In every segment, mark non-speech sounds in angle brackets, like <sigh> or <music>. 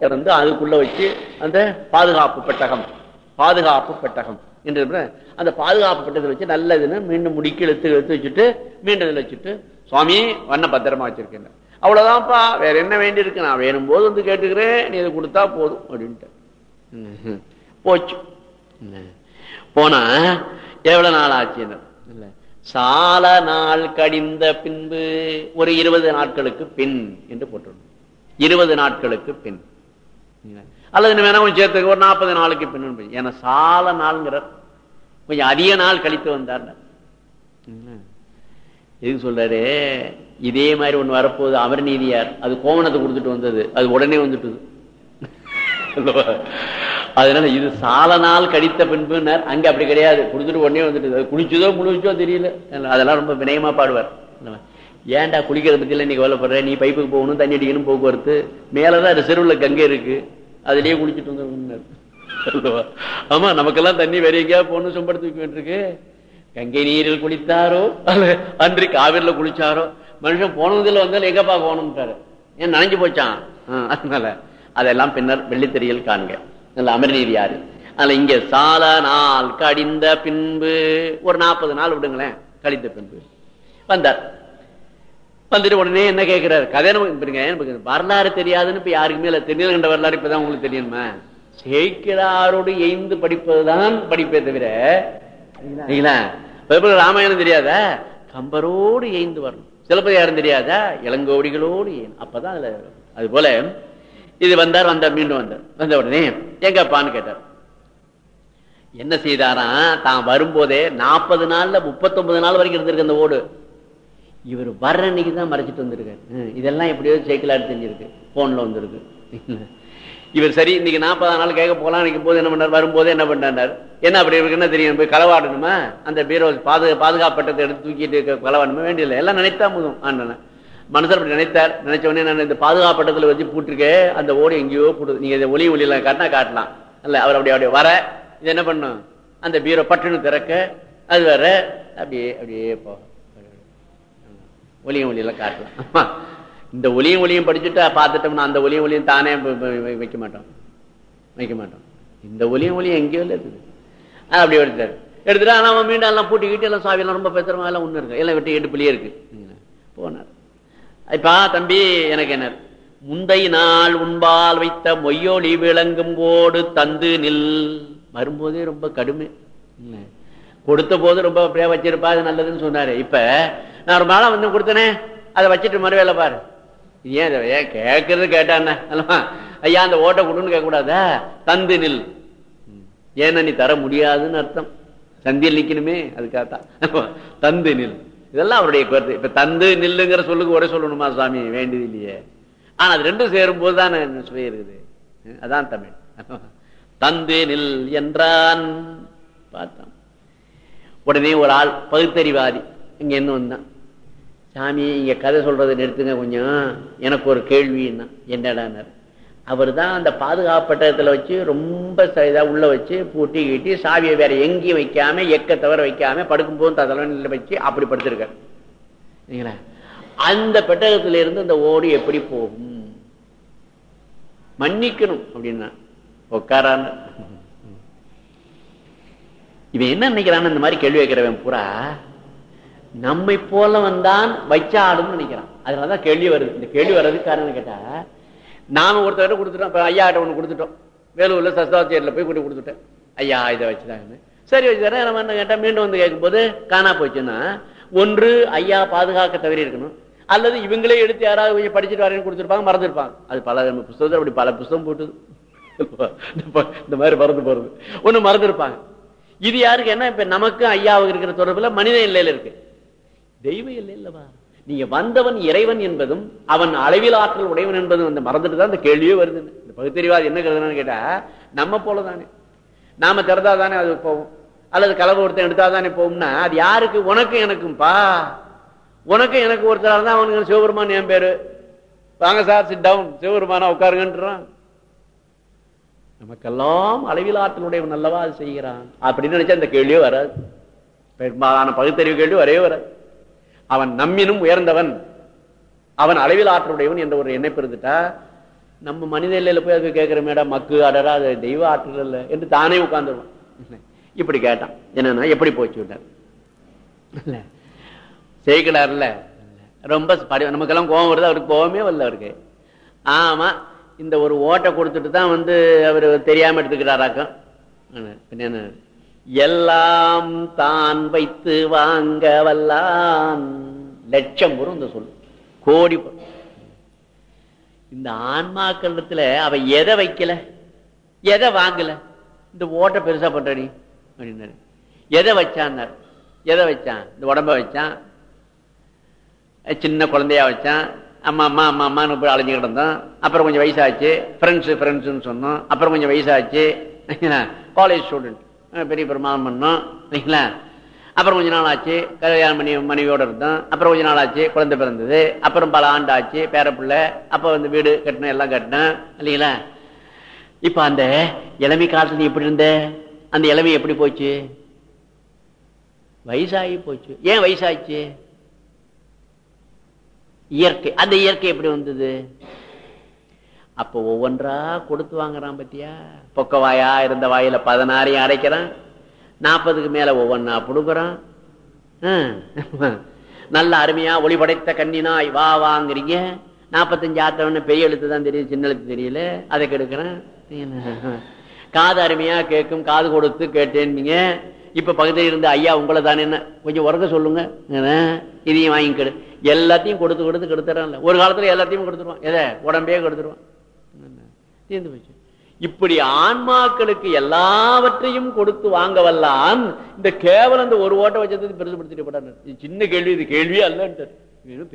இருந்து அதுக்குள்ள வச்சு அந்த பாதுகாப்பு பெட்டகம் பாதுகாப்பு பெட்டகம் என்று அந்த பாதுகாப்பு பெட்டகத்தை வச்சு நல்ல இதுன்னு மீண்டும் முடிக்கி எடுத்து எடுத்து வச்சுட்டு மீண்டும் இதில் வச்சுட்டு சுவாமி வண்ண பத்திரமா வச்சிருக்கேன். அவ்வளவுதான்ப்பா. வேற என்ன வேண்டி இருக்கு? நான் வேணும் போது வந்து கேட்டுக்கிறேன். நீ இதை கொடுத்தா போதும் அப்படின்ட்டு. போச்சு. போனா எவ்வளவு நாள் ஆச்சு இல்ல. சால நாள் கடிந்த பின்பு ஒரு இருபது நாட்களுக்கு பின் என்று போட்டுள்ளோம் இருபது நாட்களுக்கு பின். அல்லது இன்னும் வேணா கொஞ்சம் சேர்த்துக்க ஒரு நாற்பது நாளுக்கு பின் ஏன்னா சால நாள்ங்கிறார். கொஞ்சம் அதிக நாள் கழித்து வந்தார். எதுக்கு சொல்றாரு? இதே மாதிரி ஒண்ணு வரப்போகுது. அமர் நீதியார். அது கோவணத்தை கொடுத்துட்டு வந்தது. அது உடனே வந்துட்டுது? <laughs> அதனால இது சால நாள் கடித்த பின்புனர் அங்க அப்படி கிடையாது. குடிச்சிட்டு உடனே வந்துட்டு குளிச்சதோ முழுச்சோ தெரியல. அதெல்லாம் ரொம்ப வினயமா பாடுவார்? ஏன்டா குளிக்கிறத பத்தி எல்லாம் நீ கவலைப்படுற நீ பைப்புக்கு போகணும் தண்ணி அடிக்கணும் போக்குவரத்து. மேலதான் ரிசர்வ்ல செருவுல கங்கை இருக்கு. அதுலயே குளிச்சுட்டு வந்துருந்தார் ஆமா நமக்கெல்லாம் தண்ணி வேற எங்கேயாவது போகணும் சொம்படுத்து வைக்க வேண்டியிருக்கு. கங்கை நீரில் குளித்தாரோ? அல்ல அன்று காவிரில குளிச்சாரோ? மனுஷன் போனதுல வந்தாலும் எங்கப்பா போகணும்ட்டாரு ஏன் நனைஞ்சு போச்சான் அதனால அதெல்லாம் பின்னர் வெள்ளித்தெரியல் காண்க. நல்ல அமர்நீதி யாரு? அதுல இங்க சால நாள் கடிந்த பின்பு ஒரு நாற்பது நாள் விடுங்களேன் கழித்த பின்பு. வந்தார். வந்துட்டு உடனே என்ன கேட்கிறாரு கதை பாருங்க, வரலாறு தெரியாதுன்னு இப்ப யாருக்குமே இல்ல தெரியல கண்ட வரலாறு இப்பதான் உங்களுக்கு தெரியுமா? சேக்கிராரோடு எய்ந்து படிப்பதுதான் படிப்பே தவிர ராமாயணம் தெரியாதா? கம்பரோடு எய்ந்து வரணும். சிலப்பதிகாரம் தெரியாதா? இளங்கோடிகளோடு அப்பதான் அதுல அது போல இது வந்தார் வந்தார் மீண்டும் வந்தார். வந்த உடனே எங்கப்பான்னு கேட்டார். என்ன செய்தாராம்? தான் வரும்போதே நாற்பது நாள்ல முப்பத்தொன்பது நாள் வரைக்கும் இருந்திருக்கு அந்த ஓடு. இவர் வர்ற அன்னைக்கு தான் மறைச்சிட்டு வந்திருக்காரு. இதெல்லாம் எப்படியோ சைக்கிளாட்டு தெரிஞ்சிருக்கு போன்ல வந்திருக்கு. இவர் சரி இன்னைக்கு நாற்பதாம் நாள் கேட்க போகலாம் நினைக்கும் போது என்ன பண்ணார்? வரும்போது என்ன பண்ணார் என்ன அப்படி இருக்குன்னு தெரியும்? போய் களவாடணுமா அந்த பீரோ பாது பாதுகாப்பட்டத்தை எடுத்து தூக்கிட்டு களவாடணுமா வேண்டியதில்லை. எல்லாம் நினைத்தா முதும் ஆனா மனசர் அப்படி நினைத்தார். நினைச்ச உடனே நான் இந்த பாதுகாப்பட்டத்தில் வச்சு பூட்டிருக்கேன் அந்த ஓடு எங்கேயோ போட்டு நீங்க இதை ஒளி ஒளியெல்லாம் காட்டினா காட்டலாம். அல்ல அவர் அப்படி அப்படியே வர இது என்ன பண்ணும்? அந்த பீரோ பட்டுன்னு திறக்க அது வர அப்படியே அப்படியே போகும் ஒலியும் ஒளியெல்லாம் காட்டலாம். இந்த ஒளியும் ஒளியும் படிச்சுட்டு பார்த்துட்டோம்னா அந்த ஒலியும் ஒளியும் தானே வைக்க மாட்டோம். வைக்க மாட்டோம். இந்த ஒளியும் ஒளியும் எங்கேயோ இல்லை இருக்குது ஆ, அப்படி எடுத்தார் எடுத்துட்டு நம்ம மீண்டும் எல்லாம் பூட்டிக்கிட்டு எல்லாம் சாவியெல்லாம் ரொம்ப பேசுறோம் எல்லாம் ஒன்று இருக்கு எல்லாம் வெட்டி எடுப்புலயே இருக்கு. போனார். இப்பா தம்பி எனக்கு என்ன? முந்தை நாள் உண்பால் வைத்த மொய்யோலி விளங்கும் போடு தந்து நில். வரும்போதே ரொம்ப கடுமை. இல்லை கொடுத்த போது ரொம்ப அப்படியே வச்சிருப்பா அது நல்லதுன்னு சொன்னாரு. இப்ப நான் ஒரு மாலை வந்து கொடுத்தனே அதை வச்சுட்டு மறுவேல பாரு. ஏன் ஏன் கேட்கறது கேட்டானே ஐயா அந்த ஓட்டை கொடுன்னு கேட்கக்கூடாதா? தந்து நில். ஏன்னா நீ தர முடியாதுன்னு அர்த்தம். சந்தியில் நிக்கணுமே அதுக்காகத்தான். தந்து நில். இதெல்லாம் அவருடைய கருத்து. இப்ப தந்து நில்லுங்கிற சொல்லுக்கு ஒரே சொல்லணுமா சாமி வேண்டியது இல்லையே. ஆனா அது ரெண்டும் சேரும் போதுதான் சுவை இருக்குது அதான் தமிழ். தந்து நில் என்றான். பார்த்தான். உடனே ஒரு ஆள் பகுத்தறிவாதி. இங்க என்ன வந்தான் சாமி இங்க கதை சொல்றதை நிறுத்துங்க கொஞ்சம். எனக்கு ஒரு கேள்வின்னா என்னடானார். அவர் தான் அந்த பாதுகாப்பட்டத்தில் வச்சு ரொம்ப இதாக உள்ளே உள்ள வச்சு பூட்டி கீட்டி சாவியை வேற எங்கேயும் வைக்காம எக்க தவிர வைக்காம படுக்கும் போதும் தலைவனில் வச்சு அப்படி படுத்திருக்கார். இல்லைங்களா அந்த பெட்டகத்துல இருந்து அந்த ஓடு எப்படி போகும்? மன்னிக்கணும் அப்படின்னா உட்காரான்னு. இவன் என்ன நினைக்கிறான் இந்த மாதிரி கேள்வி வைக்கிறவன் பூரா நம்மை போல வந்தான் வச்சாடுன்னு நினைக்கிறான். அதனாலதான் கேள்வி வருது. இந்த கேள்வி வர்றதுக்கு காரணம் கேட்டா நாம ஒருத்தர் கொடுத்துட்டோம் ஐயா கிட்ட ஒன்று கொடுத்துட்டோம். வேலூர்ல சஸ்தாச்சேரியில் போய் கூட்டி கொடுத்துட்டேன். ஐயா இதை வச்சுதாங்கன்னு. சரி வச்சுதரேன் நம்ம என்ன கேட்டா மீண்டும் வந்து கேட்கும்போது காணா போச்சுன்னா ஒன்று ஐயா பாதுகாக்க தவறி இருக்கணும். அல்லது இவங்களே எடுத்து யாராவது கொஞ்சம் படிச்சுட்டு வரேன்னு கொடுத்துருப்பாங்க மறந்துருப்பாங்க. அது பல புஸ்தகத்தில் அப்படி பல புஸ்தகம் போட்டுது. <laughs> இந்த மாதிரி மறந்து போறது. ஒன்று மறந்துருப்பாங்க. இது யாருக்கு என்ன? இப்ப நமக்கு ஐயாவுக்கு இருக்கிற தொடர்புல மனித எல்லையில இருக்கு. தெய்வ எல்லை இல்லவா? நீங்க வந்தவன் இறைவன் என்பதும் அவன் அளவில் ஆற்றல் உடையவன் என்பதும் அந்த மறந்துட்டு தான் அந்த கேள்வியே வருது. இந்த பகுத்தறிவாது என்ன கருதுன்னு கேட்டா நம்ம போல தானே நாம திறந்தா தானே அது போவோம் அல்லது கலவை ஒருத்தன் எடுத்தா தானே போகும்னா அது யாருக்கு? உனக்கும் எனக்கும்பா. உனக்கும் எனக்கு ஒருத்தராக தான் அவனுக்கு சிவபெருமான் என் பேரு. வாங்க சார் சிட் டவுன் சிவபெருமானா உட்காருங்கன்றான். நமக்கெல்லாம் அளவில் ஆற்றலுடையவன் அல்லவா அது செய்கிறான்? அப்படின்னு நினைச்சா அந்த கேள்வியே வராது. பெரும்பாலான பகுத்தறிவு கேள்வி வரவே வராது. அவன் நம்மினும் உயர்ந்தவன். அவன் அளவில் ஆற்றலுடையவன் என்ற ஒரு எண்ணை பெருந்துட்டா நம்ம மனித எல்லையில போய் அது கேட்கிற மேடம் மக்கு அடரா அது தெய்வ ஆற்றல் இல்லை என்று தானே உட்கார்ந்துருவான். இப்படி கேட்டான். என்னன்னா எப்படி போச்சு விட்டார்? செய்கிறார்ல ரொம்ப படி- நமக்கெல்லாம் கோபம் வருது அவருக்கு கோபமே வரல அவருக்கு. ஆமா இந்த ஒரு ஓட்டை கொடுத்துட்டு தான் வந்து அவர் தெரியாம எடுத்துக்கிறாராக்கம் என்ன? எல்லாம் தான் வைத்து வாங்க வல்லான். லட்சம் வரும் இந்த சொல்லு கோடி பொருள். இந்த ஆன்மாக்களத்துல அவ எதை வைக்கல? எதை வாங்கல? இந்த ஓட்டை பெருசா பண்ற நீ அப்படின்னாரு. எதை வச்சான்னாரு? எதை வச்சான்? இந்த உடம்ப வச்சான்? சின்ன குழந்தையா வச்சான்? அம்மா அம்மா அம்மா அம்மான்னு போய் அலைஞ்சு கிடந்தோம் அப்புறம் கொஞ்சம் வயசாச்சு. ஃப்ரெண்ட்ஸு ஃப்ரெண்ட்ஸுன்னு சொன்னோம். அப்புறம் கொஞ்சம் வயசாச்சு. காலேஜ் ஸ்டூடெண்ட் பெரிய பெருமாள் பண்ணோம். இல்லைங்களா? அப்புறம் கொஞ்ச நாள் ஆச்சு. கல்யாணம் பண்ணி மனைவியோட இருந்தோம். அப்புறம் கொஞ்ச நாள் ஆச்சு. குழந்தை பிறந்தது. அப்புறம் பல ஆண்டு ஆச்சு. பேரப்பிள்ளை அப்போ வந்து வீடு கட்டினோம் எல்லாம் கட்டினேன் இல்லைங்களா? இப்போ அந்த இளமை காலத்தில் நீ எப்படி இருந்த? அந்த இளமை எப்படி போச்சு? வயசாகி போச்சு. ஏன் வயசாச்சு? இயற்கை. அந்த இயற்கை எப்படி வந்தது? அப்ப ஒவ்வொன்றா கொடுத்து வாங்குறான் பத்தியா? பொக்க வாயா இருந்த வாயில பதினாறையும் அடைக்கிறான். நாற்பதுக்கு மேல ஒவ்வொன்னா புடுக்குறான் நல்ல அருமையா ஒளி படைத்த கண்ணினாய் வா வாங்குறீங்க. நாற்பத்தஞ்சு ஆத்தவன பெரிய எழுத்து தான் தெரியுது சின்ன எழுத்து தெரியல. அதை கெடுக்கிறேன். காது அருமையா கேட்கும் காது கொடுத்து கேட்டேன்னீங்க. இப்ப பகுதியில் இருந்து ஐயா உங்களை தானே என்ன கொஞ்சம் உறக்க சொல்லுங்க. இதையும் இதையும் கெடு எல்லாத்தையும் கொடுத்து கொடுத்து கெடுத்துறான்ல. ஒரு காலத்துல எல்லாத்தையும் கொடுத்துருவான். எதை? உடம்பே கெடுத்துருவான். தீர்ந்து போச்சு. இப்படி ஆன்மாக்களுக்கு எல்லாவற்றையும் கொடுத்து வாங்க வல்லான் இந்த கேவலம் இந்த ஒரு ஓட்டை வச்சது பெருசுபடுத்திட்டு போட்டார் சின்ன கேள்வி இது கேள்வியே அல்லன்ட்டு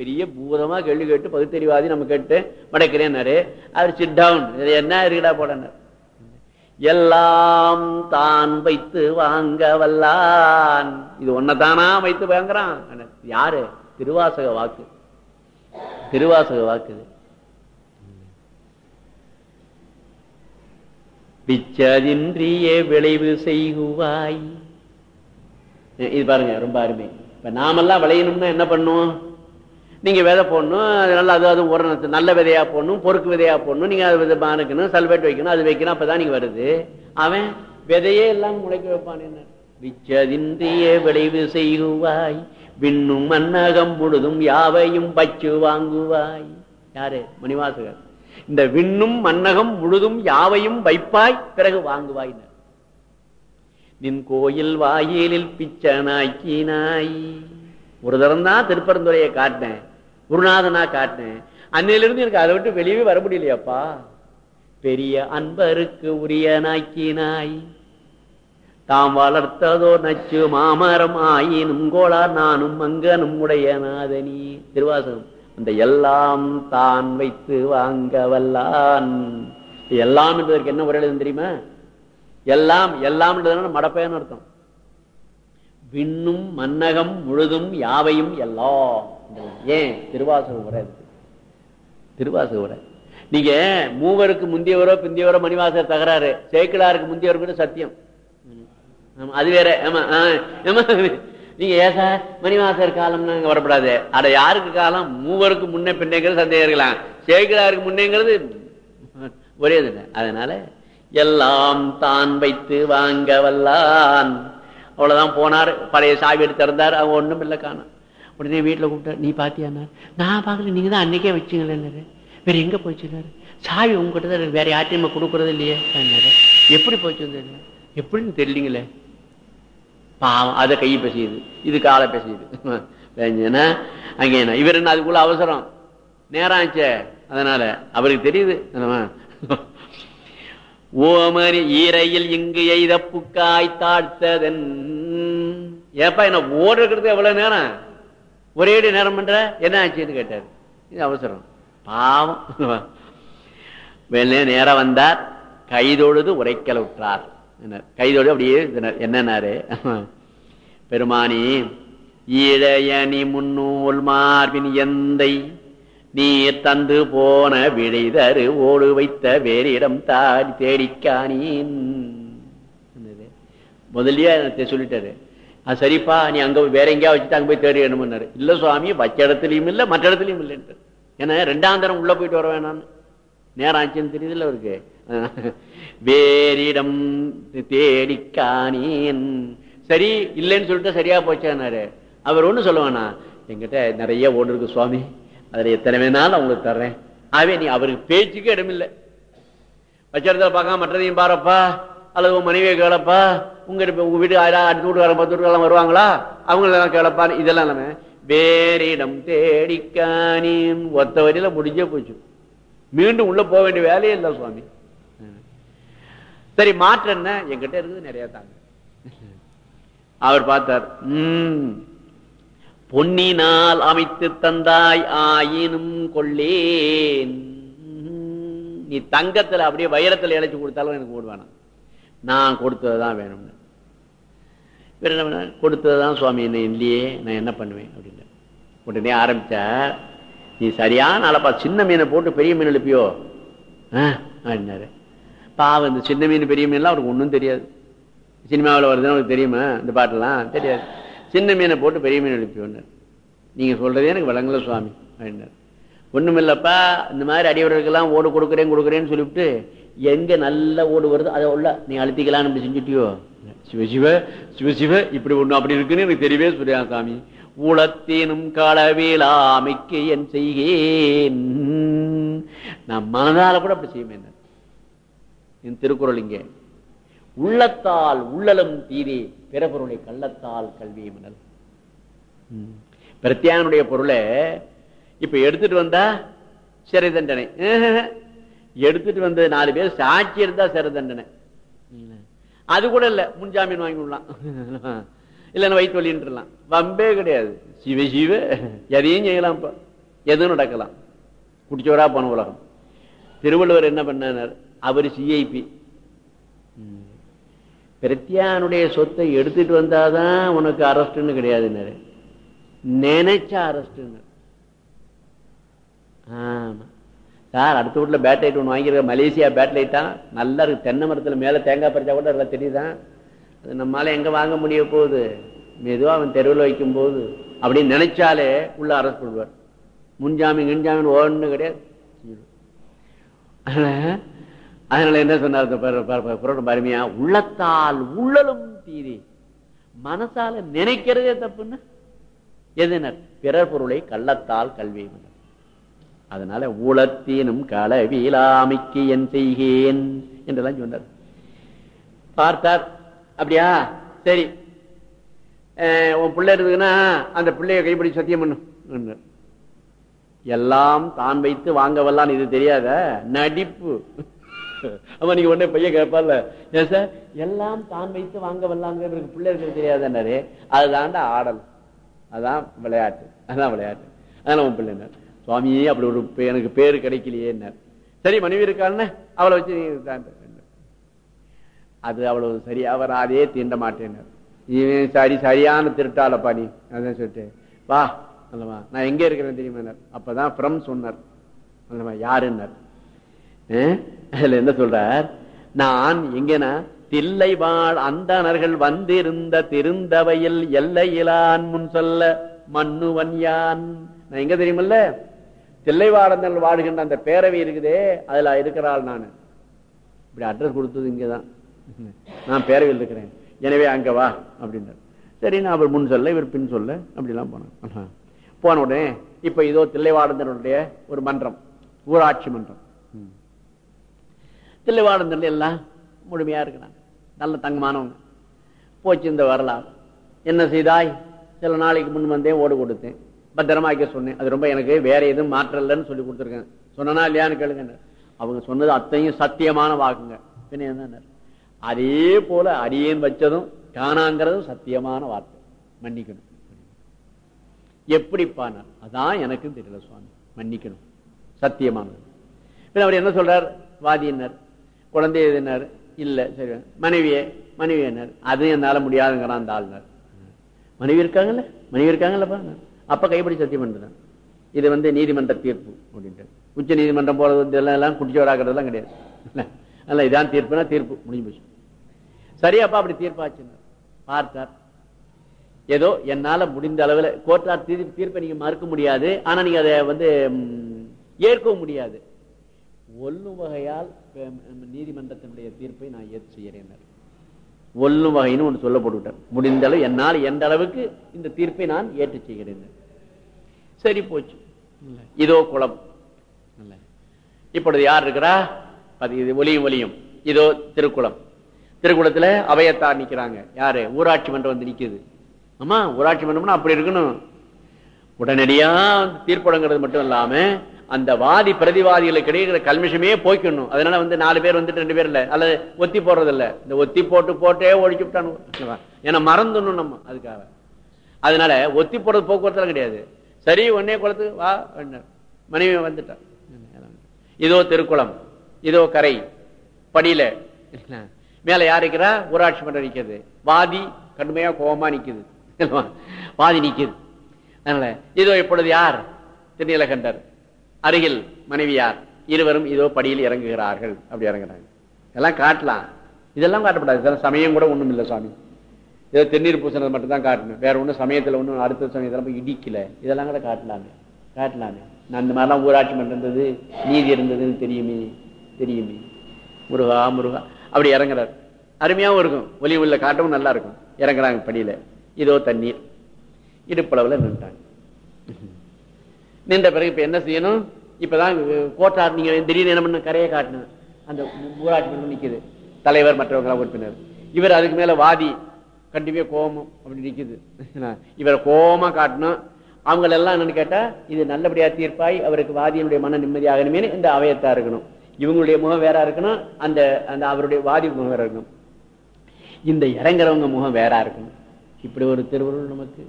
பெரிய பூதமா கேள்வி கேட்டு பகுத்தறிவாதி நம்ம கேட்டு மடக்கிறேன்னாரு. அவர் சிட் டவுன் இது என்ன இருக்குடா போடனார் எல்லாம் தான் வைத்து வாங்க வல்லான் இது ஒன்னதானா வைத்து வாங்குறான்? யாரு? திருவாசக வாக்கு. திருவாசக வாக்கு பிச்சதின்றிய விளைவு செய்குவாய். இது பாருங்க ரொம்ப அருமை. இப்ப நாமெல்லாம் விளையணும்னா என்ன பண்ணுவோம்? நீங்க விதை போடணும் அதனால நல்லா அது அது உரணத்து நல்ல விதையா போடணும் பொறுக்கு விதையா போடணும் நீங்க அது விதை சல்வேட் சல்பேட் வைக்கணும் அது வைக்கணும் அப்பதான் நீங்க வருது. அவன் விதையே எல்லாம் முளைக்க வைப்பான் என்ன? விச்சதின்றிய விளைவு செய்குவாய். விண்ணும் மன்னகம் முழுதும் யாவையும் பச்சு வாங்குவாய். யாரு? மணிவாசகர் இந்த விண்ணும் மன்னகம் முழுதும் யாவையும் வைப்பாய் பிறகு வாங்குவாய் நின் கோயில் வாயிலில் பிச்சனாக்கினாய் ஒரு தரம் தான் திருப்பரந்துரையை காட்டினேன். குருநாதனா காட்டினேன். அன்னையிலிருந்து எனக்கு அதை விட்டு வெளியே வர முடியலையாப்பா. பெரிய அன்பருக்கு உரியனாக்கினாய் தாம் வளர்த்ததோ நச்சு மாமரம் ஆயினும் கோளார் நானும் மங்கனும் உடைய நாதனி. திருவாசகம். அந்த எல்லாம் தான் வைத்து வாங்க வல்லான் எல்லாம் என்பதற்கு என்ன ஒரு எழுதும் தெரியுமா? எல்லாம் எல்லாம் மடப்பையன்னு அர்த்தம். விண்ணும் மன்னகம் முழுதும் யாவையும் எல்லாம். ஏன்? திருவாசக உரை திருவாசக உரை. நீங்க மூவருக்கு முந்தியவரோ பிந்தியவரோ மணிவாசர் தகராறு. சேக்கிலாருக்கு முந்தியவருக்கு கூட சத்தியம். அது வேற. ஆமா ஆ, ஆமா நீங்க ஏன் சார்? மணிவாசர் காலம் வரப்படாது. அட யாருக்கு காலம்? மூவருக்கு முன்னே பின்னைங்கிறது சந்தேகம் இருக்கலாம் சேகராருக்கு முன்னேங்கிறது ஒரே இது அதனால எல்லாம் தான் வைத்து வாங்க வல்லான். அவ்வளவுதான் போனார். பழைய சாவி எடுத்து திறந்தார். அவங்க ஒண்ணும் இல்லை காணும். உடனே வீட்டுல கூப்பிட்டார் நீ பாத்தியானார் நான் பார்க்கல நீங்க தான் அன்னைக்கே வச்சீங்களேன்னாரு வேற எங்க போச்சுனாரு சாவி உங்ககிட்ட தான் வேற யார்ட்டையுமே கொடுக்கறது இல்லையே எப்படி போச்சு எப்படின்னு தெரியலீங்களே. பாவம் அதை கை பேசியது இது காலை பேசியது வேஞ்சனா அங்கே என்ன? இவர் என்ன அதுக்குள்ள அவசரம்? நேரம் ஆச்சே அதனால அவருக்கு தெரியுது. ஓமரி ஈரையில் இங்கு எய்த புக்காய் தாழ்த்ததன். ஏப்பா என்ன ஓடுறது எவ்வளவு நேரம்? ஒரே நேரம் பண்ற? என்ன ஆச்சுன்னு கேட்டார். இது அவசரம். பாவம். வெள்ளே நேரம் வந்தார். கைதொழுது உரைக்கல விட்டார் கைதொழுது அப்படியே என்னன்னாரு? பெருமானி இளையணி முன்னூல் மார்பின் எந்தை நீர் தந்து போன விழைதரு ஓடு வைத்த வேறிடம் தாடி தேடிக்கானீன் என்னது? சொல்லிட்டாரு. அது சரிப்பா நீ அங்க வேற எங்கேயா வச்சுட்டு அங்க போய் தேடி வேணும்னாரு. இல்ல சுவாமி வச்ச இடத்துலயும் இல்லை மற்ற இடத்துலயும் இல்லைன்ட்டு. ஏன்னா ரெண்டாம் தரம் உள்ள போயிட்டு வர வேணான்னு நேரம் ஆச்சுன்னு தெரியுதுல்ல அவருக்கு. வேறிடம் தேடிக்கானேன் சரி இல்லைன்னு சொல்லிட்டு சரியா போச்சானாரு அவர் ஒண்ணு சொல்லுவானா என்கிட்ட நிறைய ஓடு இருக்கு சுவாமி. அதுல எத்தனை வேணாலும் உங்களுக்கு தர்றேன். ஆகவே நீ அவருக்கு பேச்சுக்கு இடமில்லை. வச்சிருந்தா பார்க்காம மற்றதையும் பாருப்பா. அல்லது உன் மனைவியை கேளப்பா. உங்க உங்க வீடு யாரா அடுத்த வீட்டுக்காரன் பத்து வீட்டுக்காரன் வருவாங்களா? அவங்களெல்லாம் கேளப்பா இதெல்லாம் இல்லாம வேறிடம் தேடிக்கானேன் ஒத்த வரியில முடிஞ்சே போச்சு. மீண்டும் உள்ள போக வேண்டிய வேலையே இல்லை சுவாமி. சரி மாற்றம் என்ன? என்கிட்ட இருக்குது நிறைய தாங்க. அவர் பார்த்தார் உம் பொன்னினால் அமைத்து தந்தாய் ஆயினும் கொள்ளேன். நீ தங்கத்துல அப்படியே வைரத்துல இழைச்சி கொடுத்தாலும் எனக்கு ஓடு வேணாம் நான் கொடுத்ததுதான் வேணும்னு. என்ன கொடுத்ததுதான் சுவாமி என்ன இல்லையே நான் என்ன பண்ணுவேன்? அப்படின்னு உடனே ஆரம்பிச்சா நீ சரியான அளப்பா சின்ன மீனை போட்டு பெரிய மீன் எழுப்பியோ? அப்படின்னாரு. பாவம் இந்த சின்ன மீன் பெரிய மீன்லாம் அவருக்கு ஒன்றும் தெரியாது. சினிமாவில் வருதுன்னு உங்களுக்கு தெரியுமா? இந்த பாட்டெல்லாம் தெரியாது. சின்ன மீனை போட்டு பெரிய மீன் எழுப்பியோன்னார் நீங்கள் சொல்கிறதே எனக்கு விளங்கல சுவாமி அப்படின்னார். ஒன்றும் இல்லைப்பா இந்த மாதிரி அடியவர்களுக்கெல்லாம் ஓடு கொடுக்குறேன் கொடுக்குறேன்னு சொல்லிவிட்டு எங்கே நல்ல ஓடு வருதோ அதை உள்ள நீ அழுத்திக்கலாம்னு இப்படி செஞ்சுட்டியோ? சிவசிவ சிவசிவ இப்படி ஒன்று அப்படி இருக்குன்னு எனக்கு தெரியவே சொல்லியா சாமி? உளத்தேனும் களவேலாமைக்கு என் செய்கேன். நான் மனதால கூட அப்படி செய்வேன் என் திருக்குறள் இங்கே. உள்ளத்தால் உள்ளலும் தீரே பிறபொருளை கள்ளத்தால் கல்வியை மணல் பிரத்யானுடைய பொருளை இப்ப எடுத்துட்டு வந்தா சிறை தண்டனை. எடுத்துட்டு வந்த நாலு பேர் சாட்சி இருந்தா சிறை தண்டனை அது கூட இல்ல முன்ஜாமீன் வாங்கி விடலாம். இல்லைன்னா வயிற்று வலின்றலாம். வம்பே கிடையாது. சிவ சிவ. எதையும் செய்யலாம் இப்ப. எதுவும் நடக்கலாம். குடிச்சவரா போன உலகம். திருவள்ளுவர் என்ன பண்ணார்? அவர் சிஐபி பிரத்யானுடைய சொத்தை எடுத்துட்டு வந்தாதான் உனக்கு அரஸ்ட்னு கிடையாதுன்னாரு. நினைச்ச அரஸ்ட்னு ஆமா. சார் அடுத்த வீட்டில் பேட் லைட் ஒன்று வாங்கியிருக்க. மலேசியா பேட் லைட் தான். நல்லா இருக்கு. தென்னை மரத்துல மேலே தேங்காய் பறிச்சா கூட நல்லா தெரியுதான் அது நம்மளால எங்க வாங்க முடிய போகுது? மெதுவாக அவன் தெருவில் வைக்கும் போது அப்படின்னு நினைச்சாலே உள்ள அரசு பண்ணுவார் முன்ஜாமீன் கின்ஜாமீன் ஓன்னு கிடையாது. அதனால- என்ன சொன்னார் புரோட்டம் அருமையா உள்ளத்தால் உள்ளலும் தீதி மனசால நினைக்கிறதே தப்புன்னு? எதுனர் பிறர் பொருளை கள்ளத்தால் கல்வி அதனால ஊழத்தீனும் களவிலாமைக்கு என் செய்கேன் என்றெல்லாம் சொன்னார். பார்த்தார். அப்படியா? சரி. அஹ், உன் பிள்ளை இருந்ததுன்னா அந்த பிள்ளைய கைப்பிடி சத்தியம் பண்ணு எல்லாம் தான் வைத்து வாங்கவல்லான்னு இது தெரியாத? நடிப்பு. ஆமா நீங்க உடனே பையன் கேட்பார்ல ஏன் சார்? எல்லாம் தான் வைத்து வாங்க வல்லாங்க பிள்ளை இருக்கிறது தெரியாதுன்னாரு. அதுதான்டா ஆடல். அதான் விளையாட்டு. அதான் விளையாட்டு. அதான் உன் பிள்ளைனார் சுவாமியே அப்படி ஒரு எனக்கு பேரு கிடைக்கலையேன்னார் சரி மனைவி இருக்கான்னு அவளை வச்சு அது அவ்வளவு சரியா வராதே தீண்ட மாட்டேன்னார் இவன் சரி சரியான திருட்டாளப்பா நீ. அதான் சொல்லிட்டு வா அல்லவா? நான் எங்க இருக்கிறேன் தெரியுமா அப்பதான் ஃப்ரம் சொன்னார். அல்லவா? யாருன்னார்? அதுல என்ன சொல்றார்? நான் எங்கனா தில்லை வாழ் அந்தணர்கள் வந்திருந்த திருந்தவையில் எல்லையிலான் முன் சொல்ல மண்ணுவன் யான் நான் எங்க தெரியுமில்ல? தில்லைவாடந்தல் வாடுகின்ற அந்த பேரவை இருக்குதே அதுல இருக்கிறாள் நான். இப்படி அட்ரஸ் கொடுத்தது இங்கதான். நான் பேரவையில் இருக்கிறேன். எனவே அங்க வா அப்படின்றார். சரி நான் அவர் முன் சொல்ல இவர் பின் சொல்ல அப்படிலாம் போனேன் போன உடனே இப்ப இதோ தில்லைவாடந்தனுடைய ஒரு மன்றம் ஊராட்சி மன்றம். ம். தில்லைவாடந்தல் எல்லாம் முழுமையா இருக்கிறாங்க நல்ல தங்கமானவங்க. போச்சு இந்த வரலாறு. என்ன செய்தாய்? சில நாளைக்கு முன் வந்தேன் ஓடு கொடுத்தேன். பத்திரமாக்க சொன்னேன். அது ரொம்ப எனக்கு வேற எதுவும் மாற்றலன்னு சொல்லி கொடுத்துருக்கேன். சொன்னா இல்லையான்னு கேளுங்க அவங்க சொன்னது அத்தையும் சத்தியமான வாக்குங்க. பின்ன என்ன அதே போல அரியன் வச்சதும் காணாங்கிறதும் சத்தியமான வார்த்தை. மன்னிக்கணும். எப்படிப்பானார் அதான் எனக்கும் தெரியல சுவாமி. மன்னிக்கணும். சத்தியமானது. பின்ன அவர் என்ன சொல்றார்? வாதியினர் குழந்தைய எதுனார் இல்ல சரி. மனைவியே மனைவி என்ன அது என்னால முடியாதுங்கிறான் அந்த ஆளுநர் மனைவி இருக்காங்கல்ல? மனைவி இருக்காங்கல்லப்பா அப்ப கைப்படி சத்தியம் பண்றேன் இது வந்து நீதிமன்ற தீர்ப்பு அப்படின்ட்டு. உச்ச நீதிமன்றம் போறது இதெல்லாம் எல்லாம் எல்லாம் கிடையாது. அல்ல இதான் தீர்ப்புனா தீர்ப்பு. முடிஞ்சு போச்சு. சரியாப்பா அப்படி தீர்ப்பாச்சுன்னு பார்த்தார். ஏதோ என்னால முடிந்த அளவுல கோர்ட்டார் தீர்ப்பு தீர்ப்பை நீங்க மறுக்க முடியாது. ஆனா நீங்க அதை வந்து ஏற்கவும் முடியாது. ஒல்லும் வகையால் நீதிமன்றத்தினுடைய தீர்ப்பை நான் ஏற்று செய்கிறேன் ஒல்லும் வகைன்னு ஒன்று சொல்ல போட்டுவிட்டார் முடிந்த அளவு என்னால் எந்த அளவுக்கு இந்த தீர்ப்பை நான் ஏற்று செய்கிறேன் சரி போச்சு. இதோ குளம். இப்பொழுது யார் இருக்கிறா? அது இது ஒலியும் ஒலியும். இதோ திருக்குளம். திருக்குளத்துல அவையத்தார் நிக்கிறாங்க. யாரு? ஊராட்சி மன்றம் வந்து நிக்குது. ஆமா ஊராட்சி மன்றம்னா அப்படி இருக்கணும். உடனடியா தீர்ப்படங்கிறது மட்டும் இல்லாம அந்த வாதி பிரதிவாதிகளுக்கு இடையே கல்மிஷமே போய்க்கணும். அதனால வந்து நாலு பேர் வந்துட்டு ரெண்டு பேர் இல்ல. அல்லது ஒத்தி போடுறது இல்லை. இந்த ஒத்தி போட்டு போட்டே ஒழிச்சு விட்டானு. ஏன்னா மறந்துடணும் நம்ம. அதுக்காக. அதனால ஒத்தி போடுறது போக்குவரத்துல கிடையாது. சரி ஒன்னே குளத்துக்கு வா மனைவி வந்துட்டான் இதோ திருக்குளம். இதோ கரை. படியில. மேல யார் இருக்கிறா ஊராட்சி மன்றம் நிற்கிறது வாதி கடுமையா கோபமா நிக்குது. <laughs> வாதி நிக்குது. அதனால இதோ இப்பொழுது யார்? திருநீலகண்டர் அருகில் மனைவியார் இருவரும் இதோ படியில் இறங்குகிறார்கள். அப்படி இறங்குறாங்க. எல்லாம் காட்டலாம். இதெல்லாம் காட்டப்படாது. இதெல்லாம் சமயம் கூட ஒன்றும் இல்லை சுவாமி ஏதோ தென்னீர் பூசினது மட்டும்தான் காட்டணும். வேற ஒன்றும் சமயத்தில் ஒன்றும் அடுத்த சமயத்தில் போய் இடிக்கல. இதெல்லாம் கூட காட்டலாமே. காட்டலாமே. நான் இந்த மாதிரிலாம் ஊராட்சி மன்றம் இருந்தது. நீதி இருந்ததுன்னு தெரியுமே. தெரியுமே. முருகா முருகா. அப்படி இறங்குறார். அருமையாகவும் இருக்கும். ஒலி உள்ள காட்டவும் நல்லா இருக்கும். இறங்குறாங்க படியில. இதோ தண்ணீர். இடுப்பளவில் நின்றாங்க. நின்ற பிறகு இப்ப என்ன செய்யணும்? இப்பதான் கோட்டார் நீங்க திடீர்னு என்ன பண்ண கரையை காட்டணும். அந்த ஊராட்சி நிக்குது. தலைவர் மற்றவர்களா உறுப்பினர். இவர் அதுக்கு மேல வாதி. கண்டிப்பா கோபம் அப்படி நிக்குது. இவரை கோபமா காட்டணும். அவங்க எல்லாம் என்னன்னு கேட்டா இது நல்லபடியா தீர்ப்பாய் அவருக்கு வாதியினுடைய மன நிம்மதியாகணுமே இந்த அவயத்தா இருக்கணும். இவங்களுடைய முகம் வேற இருக்கணும். அந்த அந்த அவருடைய வாதி முகம் வேற இருக்கணும். இந்த இறங்குறவங்க முகம் வேற இருக்கணும். இப்படி ஒரு திருவருள் நமக்கு.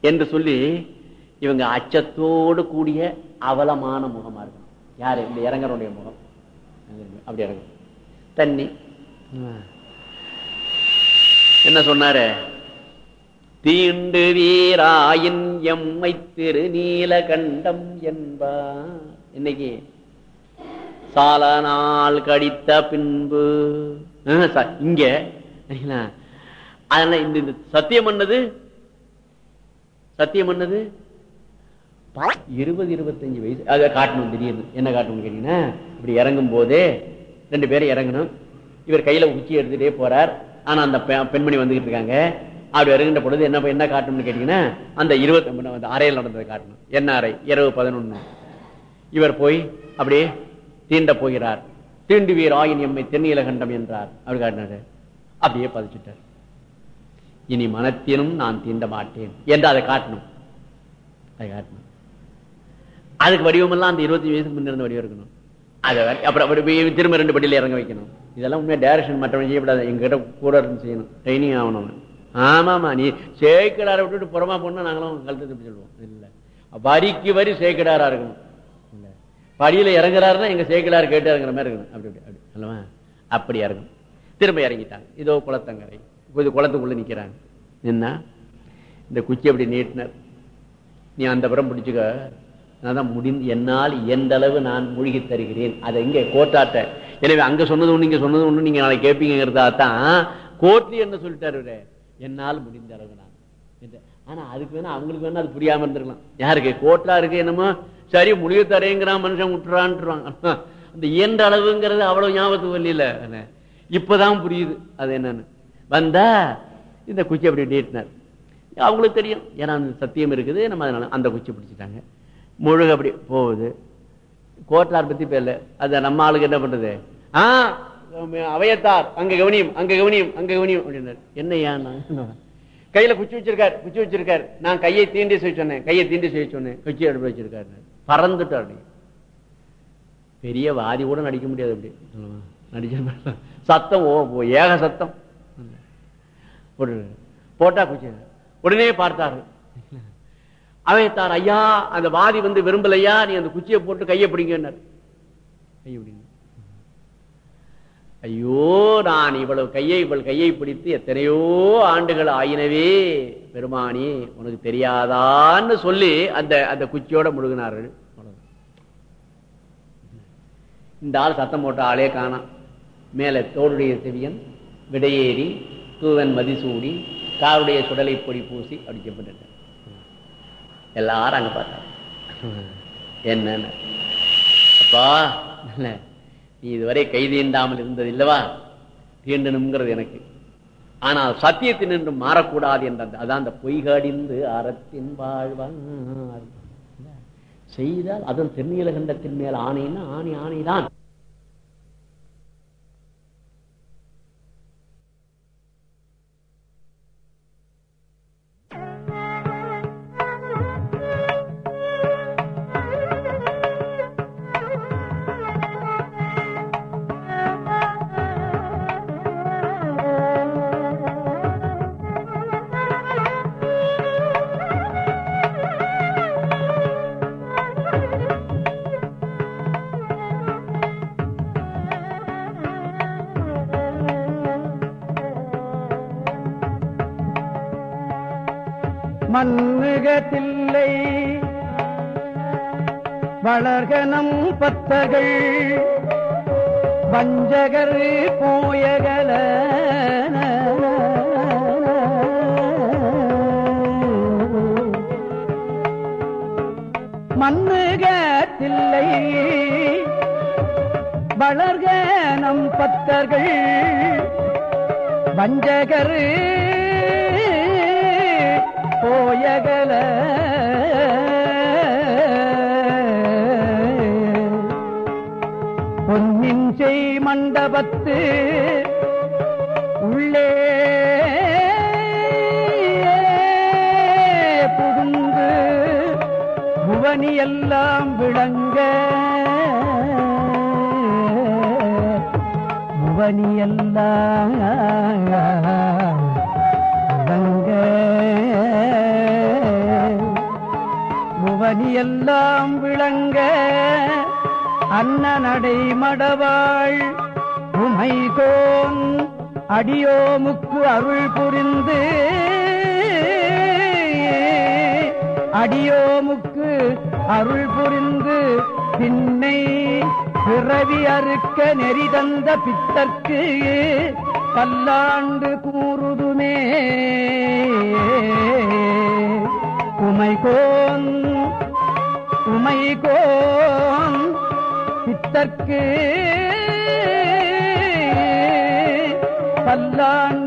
என்று சொல்லி இவங்க அச்சத்தோடு கூடிய அவலமான முகமா இருக்கணும். யாரு? இந்த இறங்குறவனுடைய முகம். அப்படி இறங்கும் தண்ணி. என்ன சொன்னாரு? தீண்டு வீராயின் எம்மை திரு நீலகண்டம் என்பார். இன்னைக்கு சால நாள் கடித்த பின்பு. இங்க? அதனால இந்த இந்த சத்தியம் பண்ணது? சத்தியம் பண்ணது? இருபது இருபத்தஞ்சு வயசு. அதை காட்டணும் திடீர்னு. என்ன காட்டணும்னு கேட்டீங்கன்னா இப்படி இறங்கும் போதே ரெண்டு பேரும் இறங்கணும். இவர் கையில உச்சி எடுத்துட்டே போறார். ஆனா அந்த பெ- பெண்மணி வந்துகிட்டு இருக்காங்க. அப்படி இறங்குற பொழுது என்ன என்ன காட்டணும்னு கேட்டீங்கன்னா அந்த இருபத்தி அறையில் நடந்ததை காட்டணும். என்ன அறை? இரவு பதினொன்னு. இவர் போய் அப்படியே தீண்ட போகிறார். தீண்டு வீர் ஆயின் எம்மை தென்னீலகண்டம் என்றார். அப்படி காட்டினாரு. அப்படியே பதிச்சுட்டார். இனி மனத்தினும் நான் தீண்ட மாட்டேன். என்று அதை காட்டணும். அதை காட்டணும். அதுக்கு வடிவமெல்லாம் அந்த இருபத்தி வயசுக்கு முன்னிருந்த வடிவம் இருக்கணும். அதை அப்புறம் அப்படி திரும்ப ரெண்டு படியில இறங்க வைக்கணும். இதெல்லாம் உண்மையாக டைரக்ஷன் மற்றவங்க செய்யக்கூடாது எங்ககிட்ட கூட இருந்து செய்யணும். ட்ரைனிங் ஆகணும். அவன். ஆமாமா நீ சேக்கடாரை விட்டுட்டு புறமா போனா நாங்களும் கழுத்து திருப்பி சொல்லுவோம். இல்லை. வரிக்கு வரி சேக்கடாரா இருக்கணும். இல்லை. படியில் இறங்குறாருன்னா எங்க சேக்கடார் கேட்டு இறங்குற மாதிரி இருக்கணும். அப்படி அப்படி அப்படி. அல்லவா? அப்படி இறங்கும் திரும்ப இறங்கிட்டாங்க. இதோ குளத்தங்கரை. இப்போ இது குளத்துக்குள்ளே நிற்கிறாங்க என்ன? இந்த குச்சி அப்படி நீட்டினார். நீ அந்த புறம் பிடிச்சிக்க. அதான் முடிந்து என்னால் எந்த அளவு நான் மூழ்கி தருகிறேன். அதை இங்க கோட்டாட்ட. எனவே அங்க சொன்னது ஒண்ணு இங்க சொன்னது ஒண்ணு நீங்க நாளை கேட்பீங்கிறதா தான் கோர்ட்லி என்ன சொல்லிட்டாரு என்னால் முடிந்த அளவு நான். ஆனா அதுக்கு வேணா அவங்களுக்கு வேணா அது புரியாம இருந்திருக்கலாம். யாருக்கு? கோர்ட்லா இருக்கு என்னமோ? சரி முடிவு தரேங்கிறான் மனுஷன் விட்டுறான்றாங்க <laughs> அந்த இயன்ற அளவுங்கிறது அவ்வளவு ஞாபகத்துக்கு வரல இப்பதான் புரியுது. அது என்னன்னு. வந்தா இந்த குச்சி அப்படி நீட்டினார். அவங்களுக்கு தெரியும். ஏன்னா அந்த சத்தியம் இருக்குது. நம்ம அதனால அந்த குச்சி பிடிச்சிட்டாங்க. முழுக அப்படி போகுது. கோட்டார் பத்தி பேர்ல. அத நம்ம ஆளுக்கு என்ன பண்றது? ஆ அவையத்தார் அங்க கவனியும் அங்க கவனியும் அங்க கவனியும் அப்படின்னாரு. என்னையா கையில குச்சி வச்சிருக்காரு குச்சி வச்சிருக்காரு. நான் கையை தீண்டி செய்ய சொன்னேன் கையை தீண்டி செய்ய சொன்னேன். குச்சி அடிப்பு வச்சிருக்காரு. பறந்துட்டாரு பெரிய வாதி கூட நடிக்க முடியாது அப்படி. நடிச்ச சத்தம் ஓ ஓ, ஏக சத்தம். போட்டா குச்சி. உடனே பார்த்தாரு அவைத்தார் ஐயா அந்த வாதி வந்து விரும்பலையா? நீ அந்த குச்சியை போட்டு கையை பிடிங்கன்னாரு. கையை பிடிங்க. ஐயோ நான் இவ்வளவு கையை இவ்வளவு கையை பிடித்து எத்தனையோ ஆண்டுகள் ஆயினவே பெருமானி உனக்கு தெரியாதான்னு சொல்லி அந்த அந்த குச்சியோட முழுகினார்கள். இந்த ஆள் சத்தம் போட்ட ஆளே காணாம். மேல தோளுடைய செவியன் விடையேறி தூவன் மதிசூடி காருடைய சுடலை பொடி பூசி அடிக்கப்பட்டு எல்லாரும் அங்க பார்த்தாங்க. என்னன்னு? அப்பா நீ இதுவரை கை தீண்டாமல் இருந்தது இல்லவா? தீண்டனுங்கிறது எனக்கு. ஆனால் சத்தியத்தின் என்று மாறக்கூடாது என்ற அதான் அந்த பொய்கடிந்து அறத்தின் வாழ்வார் செய்தால் அதன் திருநீலகண்டத்தின் மேல் ஆணைன்னா ஆணை ஆணைதான். மண்ணுகத்தில்லை வளர்கனம் பத்தகள் வஞ்சகர் போயகல. மண்ணுகத்தில்லை வளர்கனம் பத்தர்கள் வஞ்சகர் போயகல பொன்னின் செய் மண்டபத்து உள்ளே. புகுந்து புவனி எல்லாம் விளங்க. புவனி எல்லாம் விளங்க. அணியெல்லாம் எல்லாம் விளங்க அன்னநடை மடவாள் உமைகோன் அடியோமுக்கு அருள் புரிந்து அடியோமுக்கு அருள் புரிந்து பின்னை பிறவி அறுக்க நெறி தந்த பித்தற்கு பல்லாண்டு கூறுதுமே. உமை கோன் உமைகோன் உமைகோன் பித்தர்க்கு பல்லாண்டு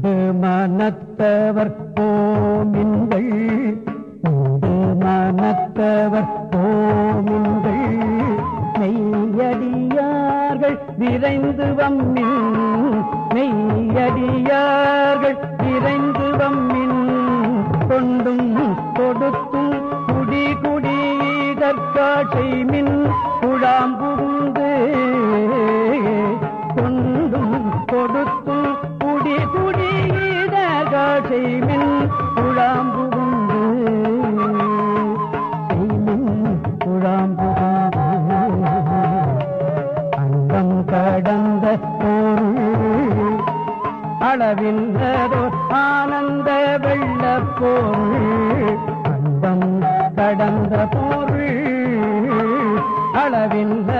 உண்டு மனத்தவர் போமின்கள் உண்டு மனத்தவர் போமின்கள் மெய்யடியார்கள் விரைந்து வம்மின் மெய்யடியார்கள் விரைந்து வம்மின். கொண்டும் கொடுத்தும் குடி குடி தற்காட்சை மின் குழாம் குழாம்புகுந்து அந்தம் கடந்த பொருள் அளவில்லதோ ஆனந்த வெள்ள பொருள் அந்தம் கடந்த பொருள் அளவில்லதோ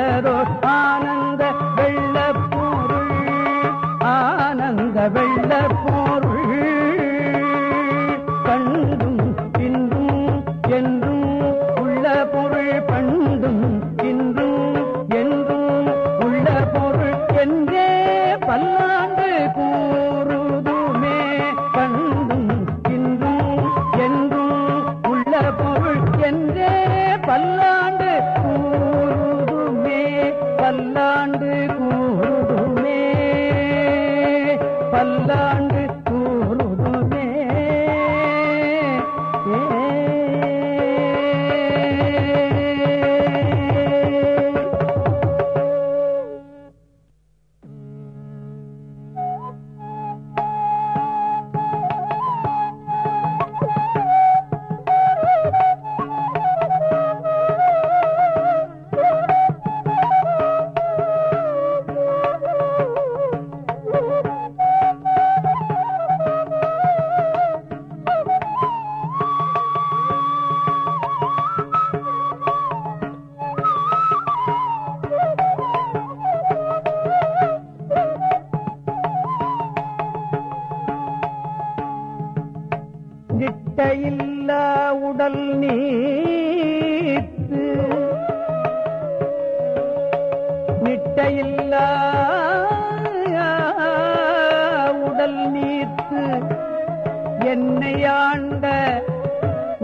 என்னை ஆண்ட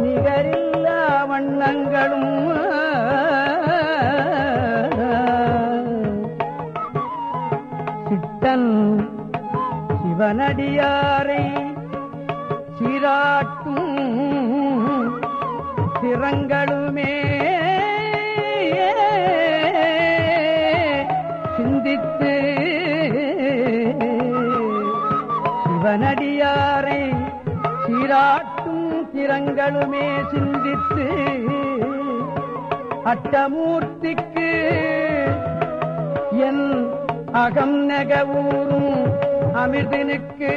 நிகரில்லா வண்ணங்களும் சிட்டன் சிவனடியாரை சீராட்டும் சிரங்களுமே சீராட்டும் சிந்தித்து அட்டமூர்த்திக்கு என் அகம் நெகவூரும் அமிர்தனுக்கு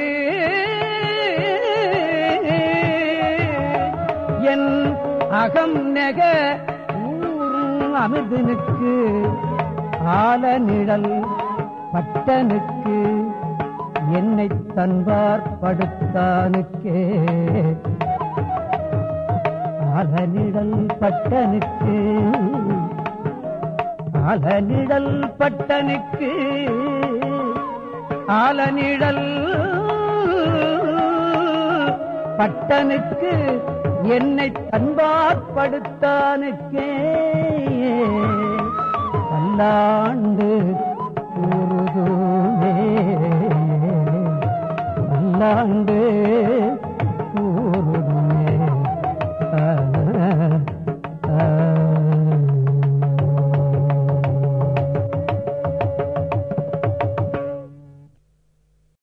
என் அகம் நெக ஊரும் அமிர்தனுக்கு ஆல நிழல் பட்டனுக்கு என்னை தன்பார் படுத்தானுக்கே. அலனிடல் பட்டனுக்கு அலனிடல் பட்டனுக்கு ஆலனிடல் பட்டனுக்கு என்னை தன்பாற்படுத்தானுக்கே பல்லாண்டு கூறுதுமே பல்லாண்டு